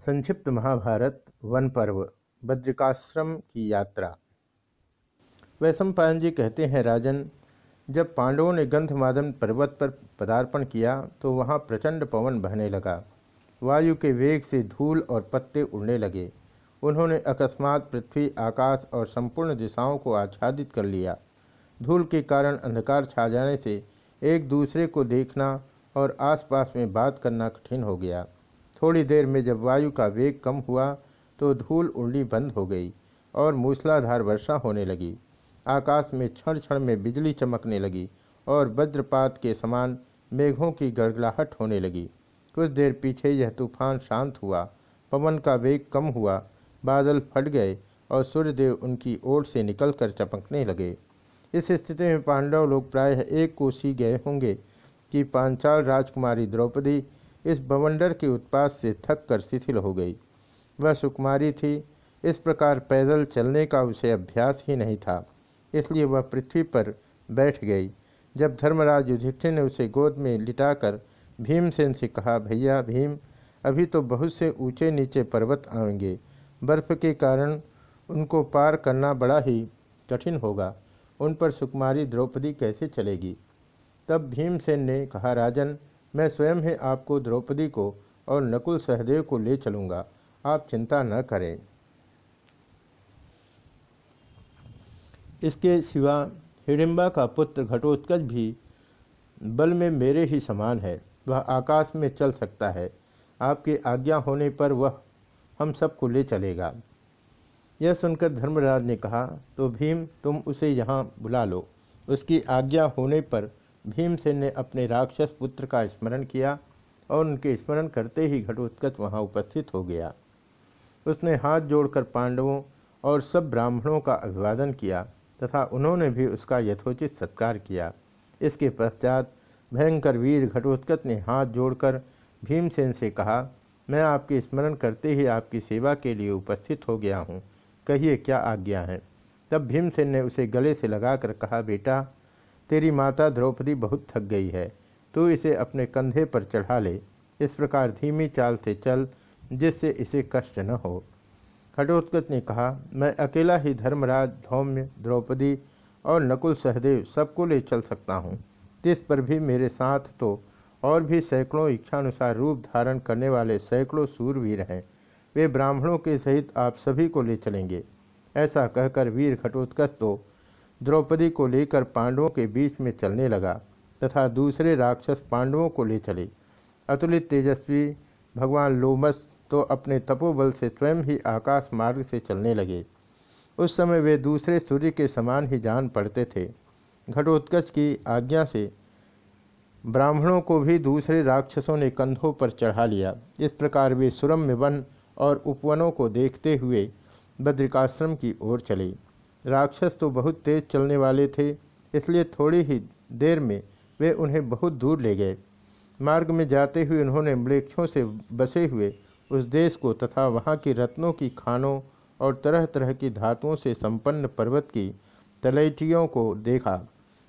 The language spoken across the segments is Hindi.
संक्षिप्त महाभारत, वन पर्व, बद्रिकाश्रम की यात्रा। वैशंपायन जी कहते हैं, राजन, जब पांडवों ने गंधमादन पर्वत पर पदार्पण किया तो वहाँ प्रचंड पवन बहने लगा। वायु के वेग से धूल और पत्ते उड़ने लगे। उन्होंने अकस्मात पृथ्वी, आकाश और संपूर्ण दिशाओं को आच्छादित कर लिया। धूल के कारण अंधकार छा जाने से एक दूसरे को देखना और आसपास में बात करना कठिन हो गया। थोड़ी देर में जब वायु का वेग कम हुआ तो धूल उड़नी बंद हो गई और मूसलाधार वर्षा होने लगी। आकाश में क्षण क्षण में बिजली चमकने लगी और वज्रपात के समान मेघों की गड़गड़ाहट होने लगी। कुछ देर पीछे यह तूफ़ान शांत हुआ, पवन का वेग कम हुआ, बादल फट गए और सूर्यदेव उनकी ओर से निकलकर चमकने लगे। इस स्थिति में पांडव लोग प्रायः एक कोसी गए होंगे कि पांचाल राजकुमारी द्रौपदी इस बवंडर के उत्पाद से थक कर शिथिल हो गई। वह सुकुमारी थी। इस प्रकार पैदल चलने का उसे अभ्यास ही नहीं था। इसलिए वह पृथ्वी पर बैठ गई। जब धर्मराज युधिष्ठिर ने उसे गोद में लिटाकर भीमसेन से कहा, भैया भीम, अभी तो बहुत से ऊँचे नीचे पर्वत आएँगे। बर्फ़ के कारण उनको पार करना बड़ा ही कठिन होगा। उन पर सुकुमारी द्रौपदी कैसे चलेगी? तब भीमसेन ने कहा, राजन मैं स्वयं ही आपको द्रौपदी को और नकुल सहदेव को ले चलूँगा। आप चिंता न करें। इसके सिवा हिडिम्बा का पुत्र घटोत्कच भी बल में मेरे ही समान है। वह आकाश में चल सकता है। आपकी आज्ञा होने पर वह हम सबको ले चलेगा। यह सुनकर धर्मराज ने कहा तो भीम, तुम उसे यहाँ बुला लो। उसकी आज्ञा होने पर भीमसेन ने अपने राक्षस पुत्र का स्मरण किया और उनके स्मरण करते ही घटोत्कच वहाँ उपस्थित हो गया। उसने हाथ जोड़कर पांडवों और सब ब्राह्मणों का अभिवादन किया तथा उन्होंने भी उसका यथोचित सत्कार किया। इसके पश्चात भयंकर वीर घटोत्कच ने हाथ जोड़कर भीमसेन से कहा, मैं आपके स्मरण करते ही आपकी सेवा के लिए उपस्थित हो गया हूँ। कहिए क्या आज्ञा है? तब भीमसेन ने उसे गले से लगाकर कहा, बेटा तेरी माता द्रौपदी बहुत थक गई है, तू इसे अपने कंधे पर चढ़ा ले। इस प्रकार धीमी चाल से चल, जिससे इसे कष्ट न हो। खटोत्कच ने कहा, मैं अकेला ही धर्मराज, धौम्य, द्रौपदी और नकुल सहदेव सबको ले चल सकता हूँ। तिस पर भी मेरे साथ तो और भी सैकड़ों इच्छानुसार रूप धारण करने वाले सैकड़ों सूरवीर हैं। वे ब्राह्मणों के सहित आप सभी को ले चलेंगे। ऐसा कहकर वीर घटोत्कच तो द्रौपदी को लेकर पांडवों के बीच में चलने लगा तथा दूसरे राक्षस पांडवों को ले चले। अतुलित तेजस्वी भगवान लोमस तो अपने तपोबल से स्वयं ही आकाश मार्ग से चलने लगे। उस समय वे दूसरे सूर्य के समान ही जान पड़ते थे। घटोत्कच की आज्ञा से ब्राह्मणों को भी दूसरे राक्षसों ने कंधों पर चढ़ा लिया। इस प्रकार वे सुरम्य वन और उपवनों को देखते हुए बद्रिकाश्रम की ओर चले। राक्षस तो बहुत तेज चलने वाले थे, इसलिए थोड़ी ही देर में वे उन्हें बहुत दूर ले गए। मार्ग में जाते हुए उन्होंने मृक्षों से बसे हुए उस देश को तथा वहाँ की रत्नों की खानों और तरह तरह की धातुओं से संपन्न पर्वत की तलैटियों को देखा।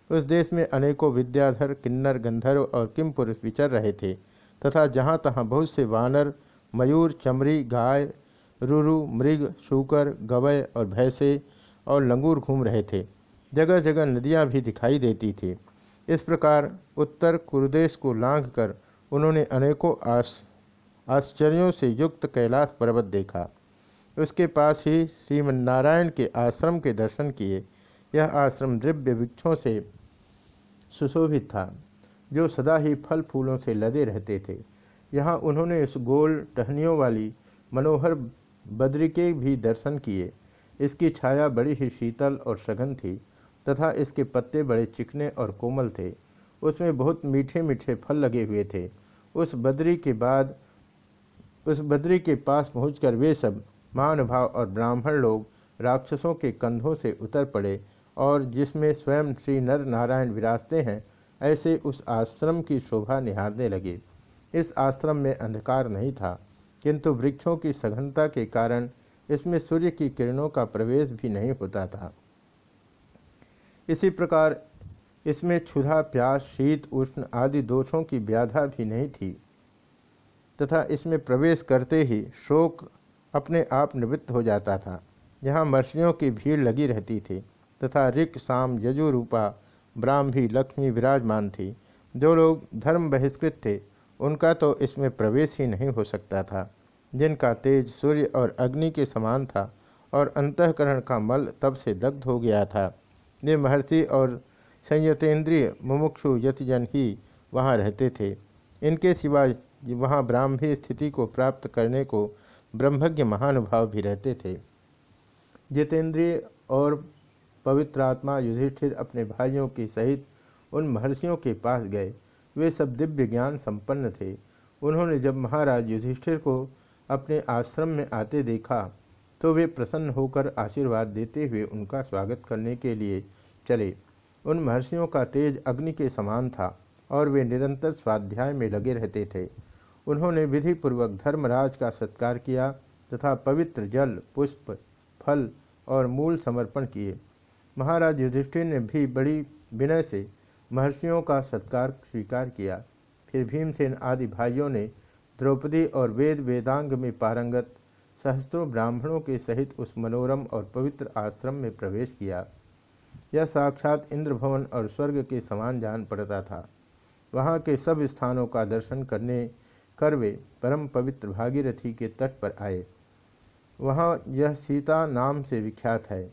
उस देश में अनेकों विद्याधर, किन्नर, गंधर्व और किम पुरुष विचर रहे थे तथा जहाँ तहाँ बहुत से वानर, मयूर चमरी गाय, रुरु, मृग, शूकर, गवय और भैंसे और लंगूर घूम रहे थे। जगह जगह नदियाँ भी दिखाई देती थी। इस प्रकार उत्तर कुरुदेश को लांघ कर उन्होंने अनेकों आश आश्चर्यों से युक्त कैलाश पर्वत देखा। उसके पास ही श्रीमनारायण के आश्रम के दर्शन किए। यह आश्रम दिव्य वृक्षों से सुशोभित था, जो सदा ही फल फूलों से लदे रहते थे। यहाँ उन्होंने इस गोल टहनियों वाली मनोहर बद्री के भी दर्शन किए। इसकी छाया बड़ी ही शीतल और सघन थी, तथा इसके पत्ते बड़े चिकने और कोमल थे। उसमें बहुत मीठे मीठे फल लगे हुए थे। उस बद्री के बाद, उस बद्री के पास पहुंचकर वे सब महानुभाव और ब्राह्मण लोग राक्षसों के कंधों से उतर पड़े, और जिसमें स्वयं श्री नर नारायण विराजते हैं, ऐसे उस आश्रम की शोभा निहारने लगे। इस आश्रम में अंधकार नहीं था, किंतु वृक्षों की सघनता के कारण इसमें सूर्य की किरणों का प्रवेश भी नहीं होता था। इसी प्रकार इसमें क्षुधा, प्यास, शीत, उष्ण आदि दोषों की व्याधा भी नहीं थी। तथा इसमें प्रवेश करते ही शोक अपने आप निवृत्त हो जाता था। यहाँ मर्षियों की भीड़ लगी रहती थी तथा ऋक, साम, यजु रूपा, ब्राह्मी, लक्ष्मी विराजमान थी। जो लोग धर्म बहिष्कृत थे, उनका तो इसमें प्रवेश ही नहीं हो सकता था। जिनका तेज सूर्य और अग्नि के समान था और अंतकरण का मल तब से दग्ध हो गया था। ये महर्षि और संयतेंद्रिय मुमुक्षु यतिजन ही वहाँ रहते थे। इनके सिवा वहाँ ब्राह्मी स्थिति को प्राप्त करने को ब्रह्मज्ञ महानुभाव भी रहते थे। जितेंद्रिय और पवित्रात्मा युधिष्ठिर अपने भाइयों के सहित उन महर्षियों के पास गए। वे सब दिव्य ज्ञान संपन्न थे। उन्होंने जब महाराज युधिष्ठिर को अपने आश्रम में आते देखा तो वे प्रसन्न होकर आशीर्वाद देते हुए उनका स्वागत करने के लिए चले। उन महर्षियों का तेज अग्नि के समान था और वे निरंतर स्वाध्याय में लगे रहते थे। उन्होंने विधिपूर्वक धर्मराज का सत्कार किया तथा पवित्र जल, पुष्प, फल और मूल समर्पण किए। महाराज युधिष्ठिर ने भी बड़ी विनय से महर्षियों का सत्कार स्वीकार किया। फिर भीमसेन आदि भाइयों ने द्रौपदी और वेद वेदांग में पारंगत, सहस्त्रों ब्राह्मणों के सहित उस मनोरम और पवित्र आश्रम में प्रवेश किया। यह साक्षात इंद्र भवन और स्वर्ग के समान जान पड़ता था। वहाँ के सब स्थानों का दर्शन करने कर वे परम पवित्र भागीरथी के तट पर आए। वहाँ यह सीता नाम से विख्यात है।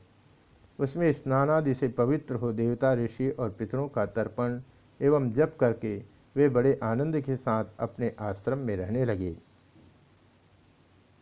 उसमें स्नानादि से पवित्र हो देवता ऋषि और पितरों का तर्पण एवं जप करके वे बड़े आनंद के साथ अपने आश्रम में रहने लगे।